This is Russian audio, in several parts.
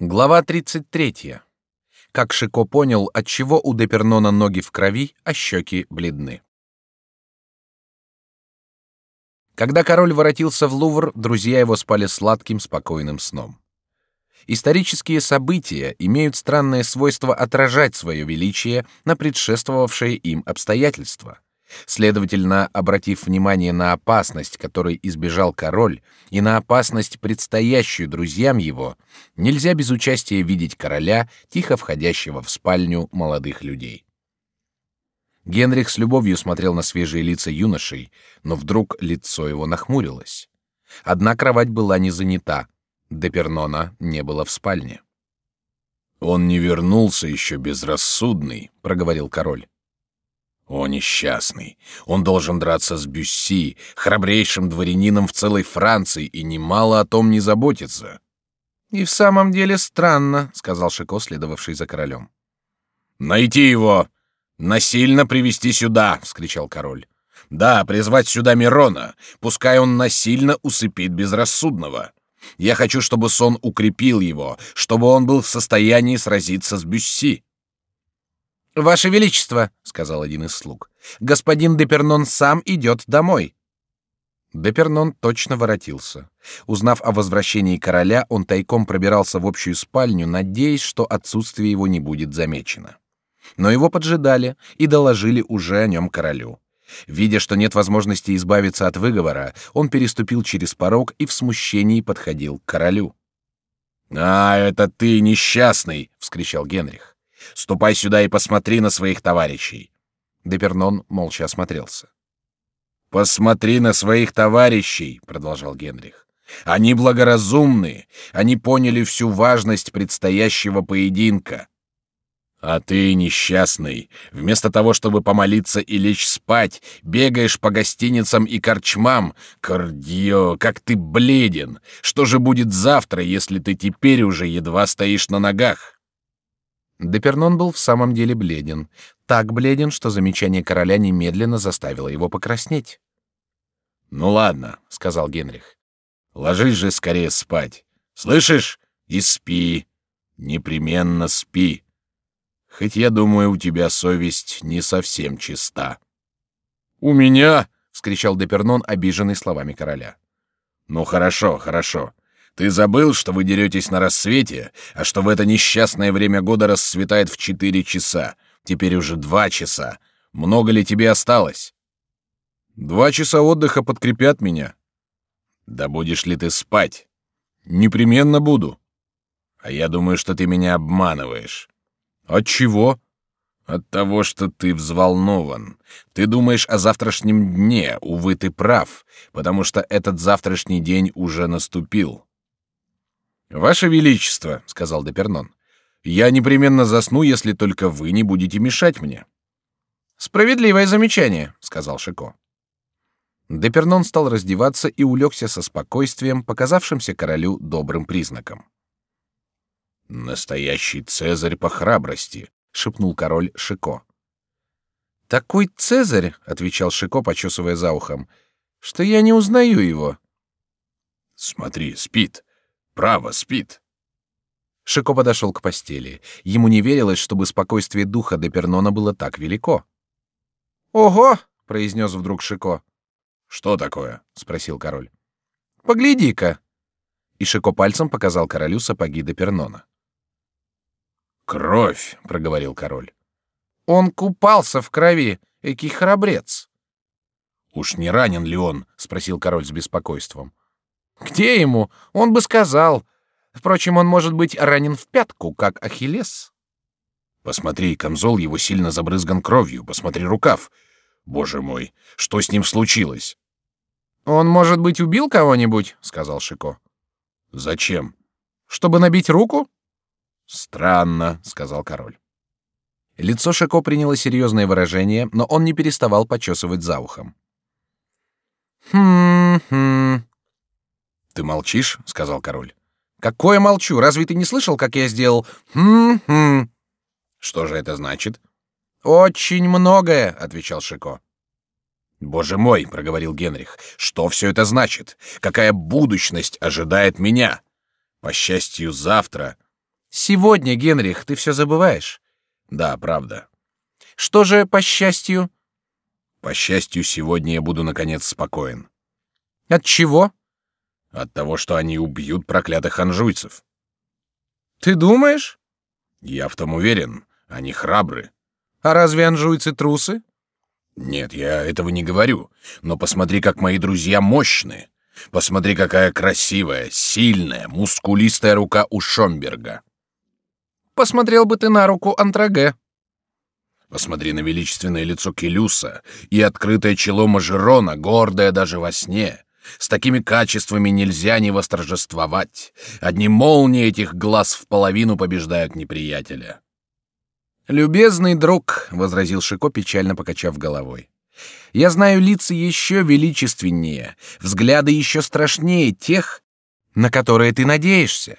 Глава 33. Как Шико понял, от чего у Депернона ноги в крови, а щеки бледны. Когда король воротился в Лувр, друзья его спали сладким, спокойным сном. Исторические события имеют странное свойство отражать свое величие на предшествовавшие им обстоятельства. Следовательно, обратив внимание на опасность, которой избежал король, и на опасность, предстоящую друзьям его, нельзя без участия видеть короля, тихо входящего в спальню молодых людей. Генрих с любовью смотрел на свежие лица юношей, но вдруг лицо его нахмурилось. Одна кровать была не занята, Депернона не было в спальне. «Он не вернулся еще безрассудный», — проговорил король. О, несчастный! Он должен драться с Бюсси, храбрейшим дворянином в целой Франции, и немало о том не заботиться. И в самом деле странно, сказал Шико, следовавший за королем. Найти его, насильно привести сюда, вскричал король. Да, призвать сюда Мирона, пускай он насильно усыпит безрассудного. Я хочу, чтобы сон укрепил его, чтобы он был в состоянии сразиться с Бюсси. Ваше величество, сказал один из слуг, господин Депернон сам идет домой. Депернон точно воротился. Узнав о возвращении короля, он тайком пробирался в общую спальню, надеясь, что отсутствие его не будет замечено. Но его поджидали и доложили уже о нем королю. Видя, что нет возможности избавиться от выговора, он переступил через порог и в смущении подходил к королю. «А, это ты, несчастный!» — вскричал Генрих. Ступай сюда и посмотри на своих товарищей. Депернон молча осмотрелся. Посмотри на своих товарищей, продолжал Генрих. Они благоразумны, они поняли всю важность предстоящего поединка. А ты, несчастный, вместо того, чтобы помолиться и лечь спать, бегаешь по гостиницам и корчмам. Кардио, как ты бледен! Что же будет завтра, если ты теперь уже едва стоишь на ногах? Депернон был в самом деле бледен, так бледен, что замечание короля немедленно заставило его покраснеть. Ну ладно, сказал Генрих, ложись же скорее спать. Слышишь? И спи, непременно спи. Хоть я думаю, у тебя совесть не совсем чиста. У меня, вскричал Депернон, обиженный словами короля. Ну хорошо, хорошо. Ты забыл, что вы деретесь на рассвете, а что в это несчастное время года рассветает в четыре часа. Теперь уже два часа. Много ли тебе осталось? Два часа отдыха подкрепят меня. Да будешь ли ты спать? Непременно буду. А я думаю, что ты меня обманываешь. От чего? От того, что ты взволнован. Ты думаешь о завтрашнем дне. Увы, ты прав, потому что этот завтрашний день уже наступил. Ваше величество, сказал Депернон, я непременно засну, если только вы не будете мешать мне. Справедливое замечание, сказал Шико. Депернон стал раздеваться и улегся со спокойствием, показавшимся королю добрым признаком. Настоящий Цезарь по храбрости, шепнул король Шико. Такой Цезарь, отвечал Шико, почесывая за ухом, что я не узнаю его. Смотри, спит. Право, спит. Шико подошел к постели. Ему не верилось, чтобы спокойствие духа Депернона было так велико. «Ого!» — произнес вдруг Шико. «Что такое?» — спросил король. «Погляди-ка!» И Шико пальцем показал королю сапоги Депернона. «Кровь!» — проговорил король. «Он купался в крови, экий храбрец!» «Уж не ранен ли он?» — спросил король с беспокойством. Где ему? Он бы сказал. Впрочем, он может быть ранен в пятку, как Ахиллес. Посмотри, камзол его сильно забрызган кровью. Посмотри рукав. Боже мой, что с ним случилось? Он, может быть, убил кого-нибудь, сказал Шико. Зачем? Чтобы набить руку? Странно, сказал король. Лицо Шико приняло серьезное выражение, но он не переставал почесывать за ухом. Хм-хм, ты молчишь, сказал король. Какое молчу? Разве ты не слышал, как я сделал? Хм-хм. Что же это значит? Очень многое, отвечал Шико. Боже мой, проговорил Генрих. Что все это значит? Какая будущность ожидает меня? По счастью, завтра. Сегодня, Генрих, ты все забываешь. Да, правда. Что же, по счастью? По счастью, сегодня я буду наконец спокоен. От чего? От того, что они убьют проклятых анжуйцев. Ты думаешь? Я в том уверен. Они храбры. А разве анжуйцы трусы? Нет, я этого не говорю. Но посмотри, как мои друзья мощны. Посмотри, какая красивая, сильная, мускулистая рука у Шомберга. Посмотрел бы ты на руку Антраге. Посмотри на величественное лицо Келюса и открытое чело Мажерона, гордое даже во сне. С такими качествами нельзя не восторжествовать. Одни молнии этих глаз в половину побеждают неприятеля. Любезный друг, возразил Шико, печально покачав головой. Я знаю лица еще величественнее, взгляды еще страшнее тех, на которые ты надеешься.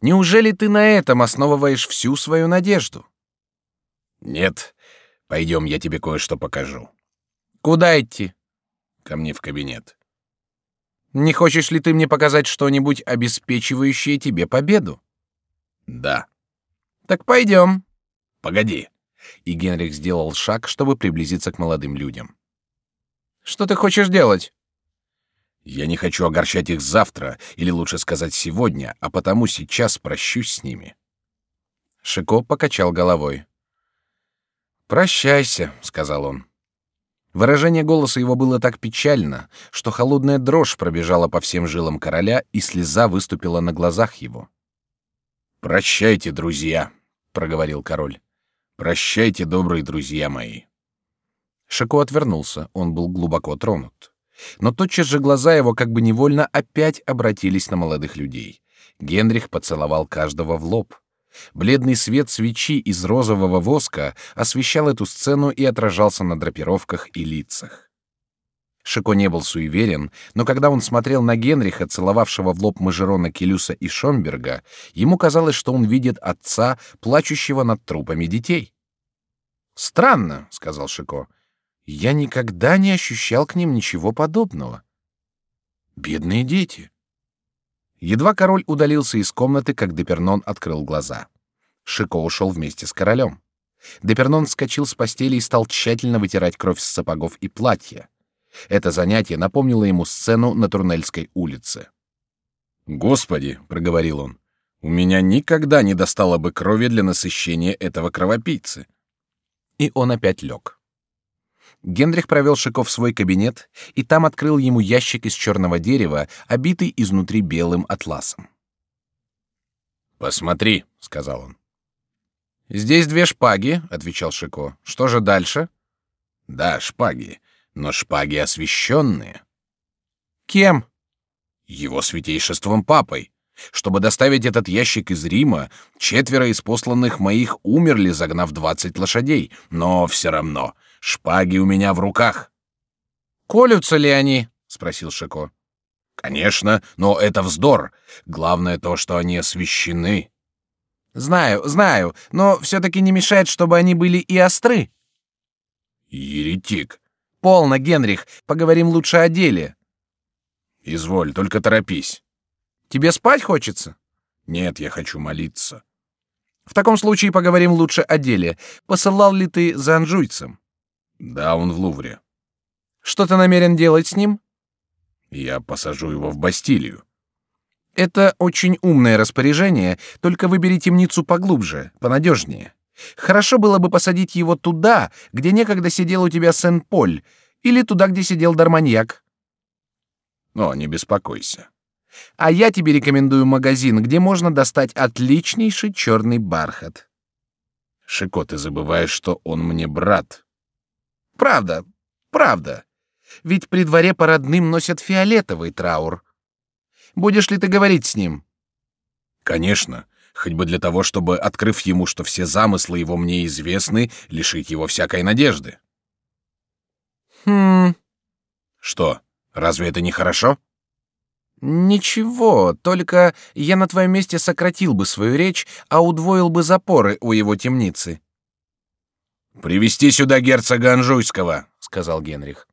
Неужели ты на этом основываешь всю свою надежду? Нет. Пойдем, я тебе кое-что покажу. Куда идти? Ко мне в кабинет. Не хочешь ли ты мне показать что-нибудь обеспечивающее тебе победу? Да. Так пойдем. Погоди. И Генрих сделал шаг, чтобы приблизиться к молодым людям. Что ты хочешь делать? Я не хочу огорчать их завтра, или лучше сказать сегодня, а потому сейчас прощусь с ними. Шико покачал головой. Прощайся, сказал он. Выражение голоса его было так печально, что холодная дрожь пробежала по всем жилам короля, и слеза выступила на глазах его. Прощайте, друзья, проговорил король. Прощайте, добрые друзья мои. Шико отвернулся, он был глубоко тронут. Но тотчас же глаза его как бы невольно опять обратились на молодых людей. Генрих поцеловал каждого в лоб. Бледный свет свечи из розового воска освещал эту сцену и отражался на драпировках и лицах. Шико не был суеверен, но когда он смотрел на Генриха, целовавшего в лоб Мажерона Келюса и Шомберга, ему казалось, что он видит отца, плачущего над трупами детей. «Странно», — сказал Шико, я никогда не ощущал к ним ничего подобного. Бедные дети. Едва король удалился из комнаты, как Депернон открыл глаза. Шико ушел вместе с королем. Депернон вскочил с постели и стал тщательно вытирать кровь с сапогов и платья. Это занятие напомнило ему сцену на Турнельской улице. «Господи!» — проговорил он. «У меня никогда не достало бы крови для насыщения этого кровопийцы». И он опять лег. Генрих провел Шико в свой кабинет и там открыл ему ящик из черного дерева, обитый изнутри белым атласом. «Посмотри», — сказал он. «Здесь две шпаги», — отвечал Шико. «Что же дальше?» «Да, шпаги, но шпаги освященные». «Кем?» «Его святейшеством папой. Чтобы доставить этот ящик из Рима, четверо из посланных моих умерли, загнав двадцать лошадей, но все равно Шпаги у меня в руках. Колются ли они? спросил Шико. Конечно, но это вздор. Главное то, что они освящены. Знаю, знаю, но все-таки не мешает, чтобы они были и остры. Еретик. Полно, Генрих. Поговорим лучше о деле. Изволь, только торопись. Тебе спать хочется? Нет, я хочу молиться. В таком случае поговорим лучше о деле. Посылал ли ты за анжуйцем? Да, он в Лувре. Что ты намерен делать с ним? Я посажу его в Бастилию. Это очень умное распоряжение, только выбери темницу поглубже, понадежнее. Хорошо было бы посадить его туда, где некогда сидел у тебя Сен-Поль, или туда, где сидел Дарманьяк. Но не беспокойся. А я тебе рекомендую магазин, где можно достать отличнейший черный бархат. Шико, ты забываешь, что он мне брат. Правда, правда. Ведь при дворе по родным носят фиолетовый траур. Будешь ли ты говорить с ним? Конечно, хоть бы для того, чтобы, открыв ему, что все замыслы его мне известны, лишить его всякой надежды. Хм. Что? Разве это не хорошо? Ничего, только я на твоем месте сократил бы свою речь, а удвоил бы запоры у его темницы. Привести сюда герцога Анжуйского, сказал Генрих.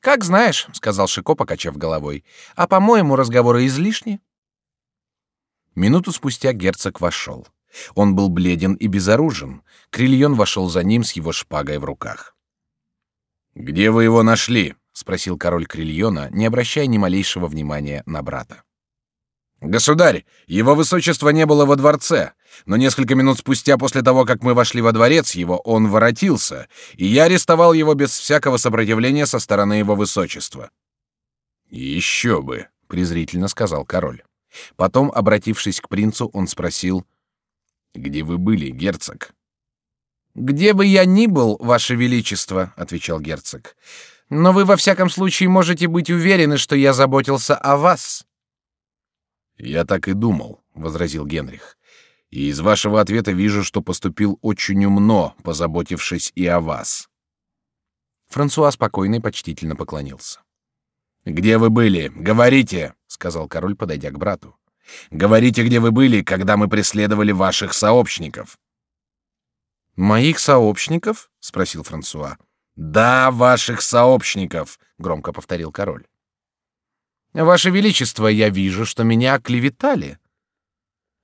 Как знаешь, сказал Шико, покачав головой. А по-моему, разговоры излишни. Минуту спустя герцог вошел. Он был бледен и безоружен. Крильон вошел за ним с его шпагой в руках. «Где вы его нашли?» — спросил король Крильона, не обращая ни малейшего внимания на брата. «Государь, его высочество не было во дворце, но несколько минут спустя после того, как мы вошли во дворец его, он воротился, и я арестовал его без всякого сопротивления со стороны его высочества». «Еще бы», — презрительно сказал король. Потом, обратившись к принцу, он спросил, «Где вы были, герцог?» «Где бы я ни был, ваше величество», — отвечал герцог, «но вы во всяком случае можете быть уверены, что я заботился о вас». «Я так и думал», — возразил Генрих. «И из вашего ответа вижу, что поступил очень умно, позаботившись и о вас». Франсуа спокойно и почтительно поклонился. «Где вы были? Говорите!» — сказал король, подойдя к брату. «Говорите, где вы были, когда мы преследовали ваших сообщников». «Моих сообщников?» — спросил Франсуа. «Да, ваших сообщников», — громко повторил король. Ваше величество, я вижу, что меня оклеветали.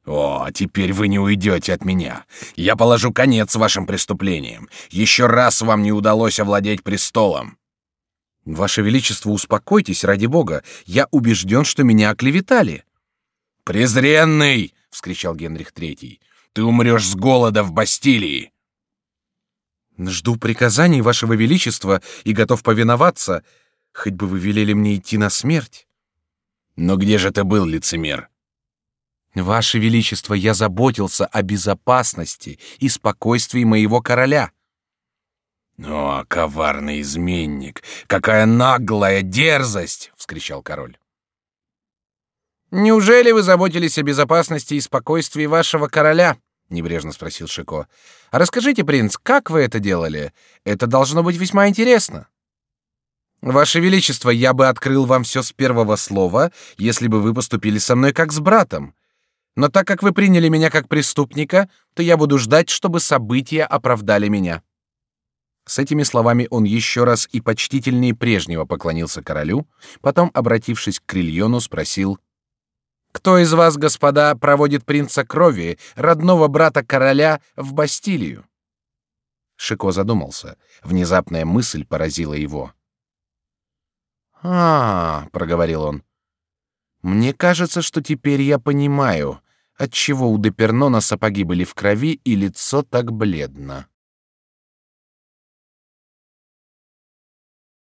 О, теперь вы не уйдете от меня. Я положу конец вашим преступлениям. Еще раз вам не удалось овладеть престолом. Ваше величество, успокойтесь, ради бога. Я убежден, что меня оклеветали. Презренный, вскричал Генрих III. Ты умрешь с голода в Бастилии. Жду приказаний вашего величества и готов повиноваться, хоть бы вы велели мне идти на смерть. Но где же ты был, лицемер? Ваше величество, я заботился о безопасности и спокойствии моего короля. О, коварный изменник! Какая наглая дерзость! вскричал король. Неужели вы заботились о безопасности и спокойствии вашего короля? небрежно спросил Шико. А расскажите, принц, как вы это делали? Это должно быть весьма интересно. Ваше величество, я бы открыл вам все с первого слова, если бы вы поступили со мной как с братом. Но так как вы приняли меня как преступника, то я буду ждать, чтобы события оправдали меня. С этими словами он еще раз и почтительнее прежнего поклонился королю, потом, обратившись к Крильону, спросил: "Кто из вас, господа, проводит принца крови, родного брата короля, в Бастилию?" Шико задумался. Внезапная мысль поразила его. А, проговорил он. Мне кажется, что теперь я понимаю, отчего у Депернона сапоги были в крови и лицо так бледно.